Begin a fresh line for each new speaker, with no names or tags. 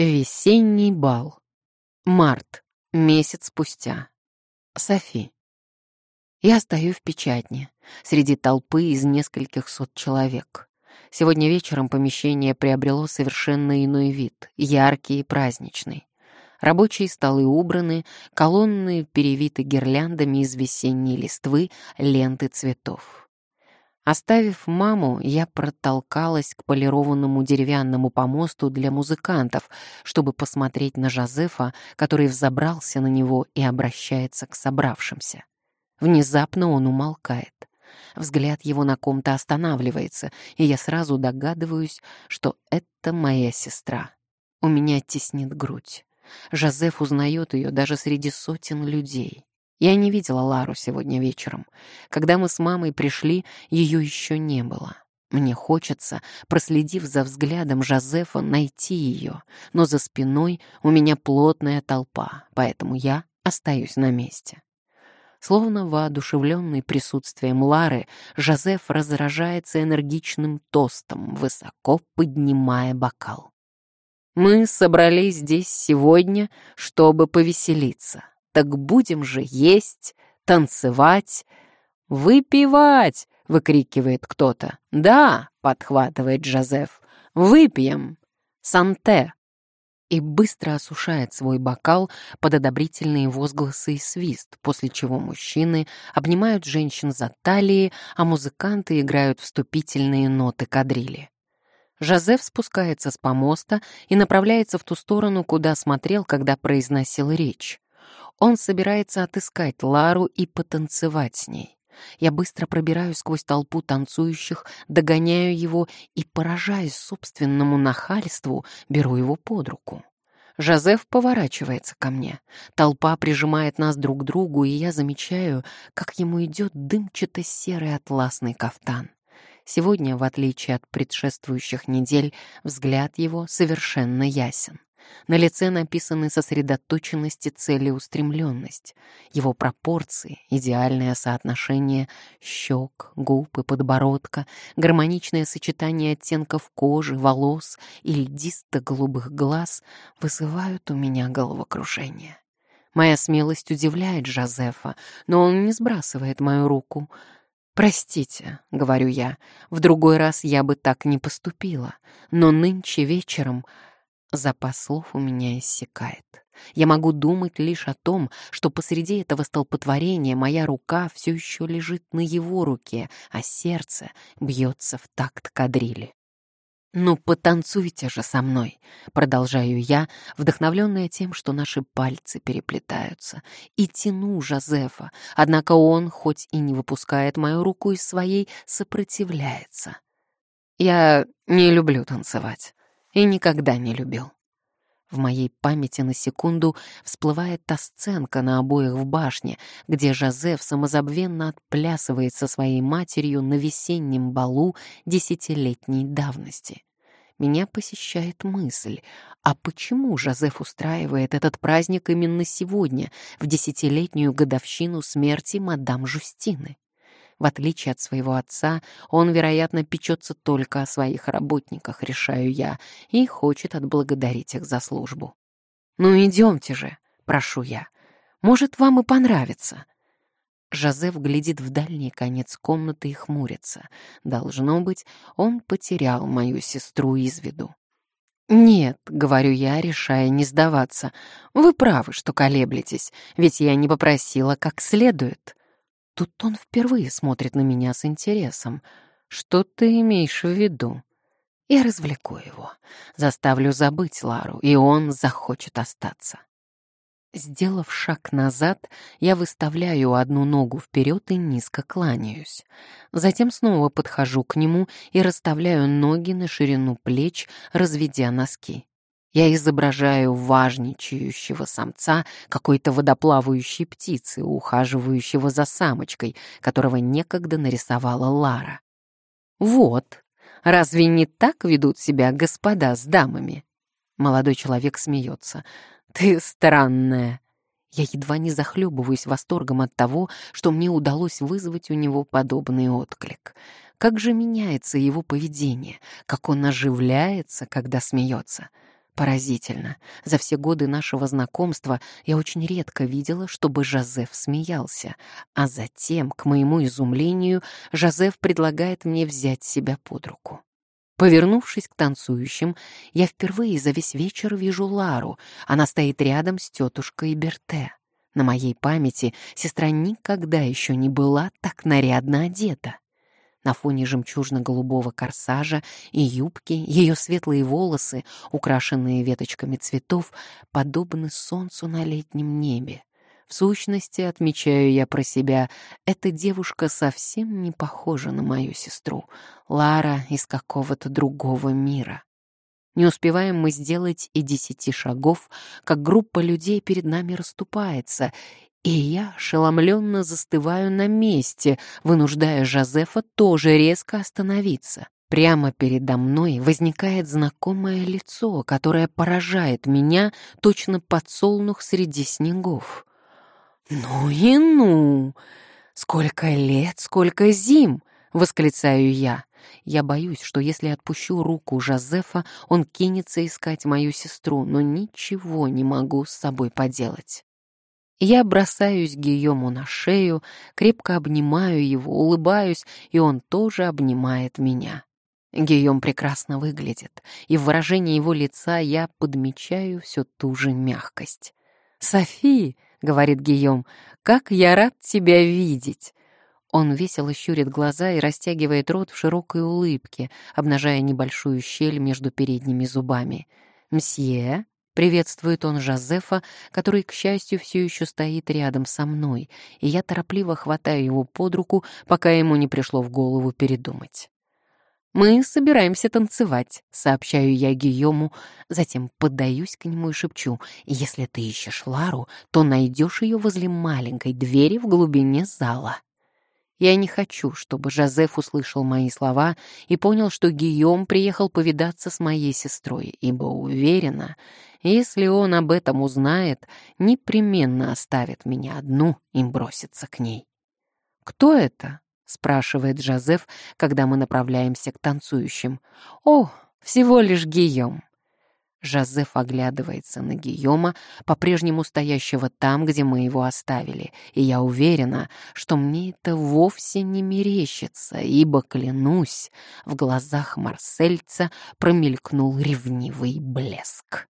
Весенний бал. Март. Месяц спустя. Софи. Я стою в печатне, среди толпы из нескольких сот человек. Сегодня вечером помещение приобрело совершенно иной вид, яркий и праздничный. Рабочие столы убраны, колонны перевиты гирляндами из весенней листвы, ленты цветов. Оставив маму, я протолкалась к полированному деревянному помосту для музыкантов, чтобы посмотреть на Жозефа, который взобрался на него и обращается к собравшимся. Внезапно он умолкает. Взгляд его на ком-то останавливается, и я сразу догадываюсь, что это моя сестра. У меня теснит грудь. Жозеф узнает ее даже среди сотен людей. Я не видела Лару сегодня вечером. Когда мы с мамой пришли, ее еще не было. Мне хочется, проследив за взглядом Жозефа, найти ее, но за спиной у меня плотная толпа, поэтому я остаюсь на месте. Словно воодушевленный присутствием Лары, Жозеф разражается энергичным тостом, высоко поднимая бокал. «Мы собрались здесь сегодня, чтобы повеселиться так будем же есть, танцевать, выпивать, выкрикивает кто-то. Да, подхватывает Жозеф, выпьем, санте. И быстро осушает свой бокал под одобрительные возгласы и свист, после чего мужчины обнимают женщин за талии, а музыканты играют вступительные ноты кадрили. Жозеф спускается с помоста и направляется в ту сторону, куда смотрел, когда произносил речь. Он собирается отыскать Лару и потанцевать с ней. Я быстро пробираюсь сквозь толпу танцующих, догоняю его и, поражаясь собственному нахальству, беру его под руку. Жозеф поворачивается ко мне. Толпа прижимает нас друг к другу, и я замечаю, как ему идет дымчато-серый атласный кафтан. Сегодня, в отличие от предшествующих недель, взгляд его совершенно ясен. На лице написаны сосредоточенность и целеустремленность. Его пропорции, идеальное соотношение щек, губ и подбородка, гармоничное сочетание оттенков кожи, волос и льдисто-голубых глаз вызывают у меня головокружение. Моя смелость удивляет Жозефа, но он не сбрасывает мою руку. «Простите», — говорю я, — «в другой раз я бы так не поступила, но нынче вечером Запас слов у меня иссякает. Я могу думать лишь о том, что посреди этого столпотворения моя рука все еще лежит на его руке, а сердце бьется в такт кадрили. «Ну, потанцуйте же со мной», — продолжаю я, вдохновленная тем, что наши пальцы переплетаются, и тяну Жозефа, однако он, хоть и не выпускает мою руку из своей, сопротивляется. «Я не люблю танцевать и никогда не любил. В моей памяти на секунду всплывает та сценка на обоих в башне, где Жозеф самозабвенно отплясывает со своей матерью на весеннем балу десятилетней давности. Меня посещает мысль, а почему Жозеф устраивает этот праздник именно сегодня, в десятилетнюю годовщину смерти мадам Жустины? В отличие от своего отца, он, вероятно, печется только о своих работниках, решаю я, и хочет отблагодарить их за службу. «Ну идемте же», — прошу я. «Может, вам и понравится». Жозеф глядит в дальний конец комнаты и хмурится. Должно быть, он потерял мою сестру из виду. «Нет», — говорю я, решая не сдаваться, — «вы правы, что колеблетесь, ведь я не попросила как следует». Тут он впервые смотрит на меня с интересом. Что ты имеешь в виду? Я развлеку его, заставлю забыть Лару, и он захочет остаться. Сделав шаг назад, я выставляю одну ногу вперед и низко кланяюсь. Затем снова подхожу к нему и расставляю ноги на ширину плеч, разведя носки. Я изображаю важничающего самца какой-то водоплавающей птицы, ухаживающего за самочкой, которого некогда нарисовала Лара. «Вот, разве не так ведут себя господа с дамами?» Молодой человек смеется. «Ты странная». Я едва не захлебываюсь восторгом от того, что мне удалось вызвать у него подобный отклик. Как же меняется его поведение, как он оживляется, когда смеется. Поразительно. За все годы нашего знакомства я очень редко видела, чтобы Жозеф смеялся, а затем, к моему изумлению, Жозеф предлагает мне взять себя под руку. Повернувшись к танцующим, я впервые за весь вечер вижу Лару. Она стоит рядом с тетушкой Берте. На моей памяти сестра никогда еще не была так нарядно одета. На фоне жемчужно-голубого корсажа и юбки ее светлые волосы, украшенные веточками цветов, подобны солнцу на летнем небе. В сущности, отмечаю я про себя, эта девушка совсем не похожа на мою сестру. Лара из какого-то другого мира. Не успеваем мы сделать и десяти шагов, как группа людей перед нами расступается, и я ошеломленно застываю на месте, вынуждая Жозефа тоже резко остановиться. Прямо передо мной возникает знакомое лицо, которое поражает меня, точно подсолнух среди снегов. «Ну и ну! Сколько лет, сколько зим!» — восклицаю я. Я боюсь, что если отпущу руку Жозефа, он кинется искать мою сестру, но ничего не могу с собой поделать. Я бросаюсь Гийому на шею, крепко обнимаю его, улыбаюсь, и он тоже обнимает меня. Гийом прекрасно выглядит, и в выражении его лица я подмечаю всю ту же мягкость. «Софи!» — говорит Гийом, — «как я рад тебя видеть!» Он весело щурит глаза и растягивает рот в широкой улыбке, обнажая небольшую щель между передними зубами. «Мсье?» Приветствует он Жозефа, который, к счастью, все еще стоит рядом со мной, и я торопливо хватаю его под руку, пока ему не пришло в голову передумать. «Мы собираемся танцевать», — сообщаю я Гийому, затем поддаюсь к нему и шепчу, «Если ты ищешь Лару, то найдешь ее возле маленькой двери в глубине зала». Я не хочу, чтобы Жозеф услышал мои слова и понял, что Гийом приехал повидаться с моей сестрой, ибо уверена, если он об этом узнает, непременно оставит меня одну и бросится к ней. «Кто это?» — спрашивает Жозеф, когда мы направляемся к танцующим. «О, всего лишь Гийом». Жозеф оглядывается на Гийома, по-прежнему стоящего там, где мы его оставили, и я уверена, что мне это вовсе не мерещится, ибо, клянусь, в глазах Марсельца промелькнул ревнивый блеск.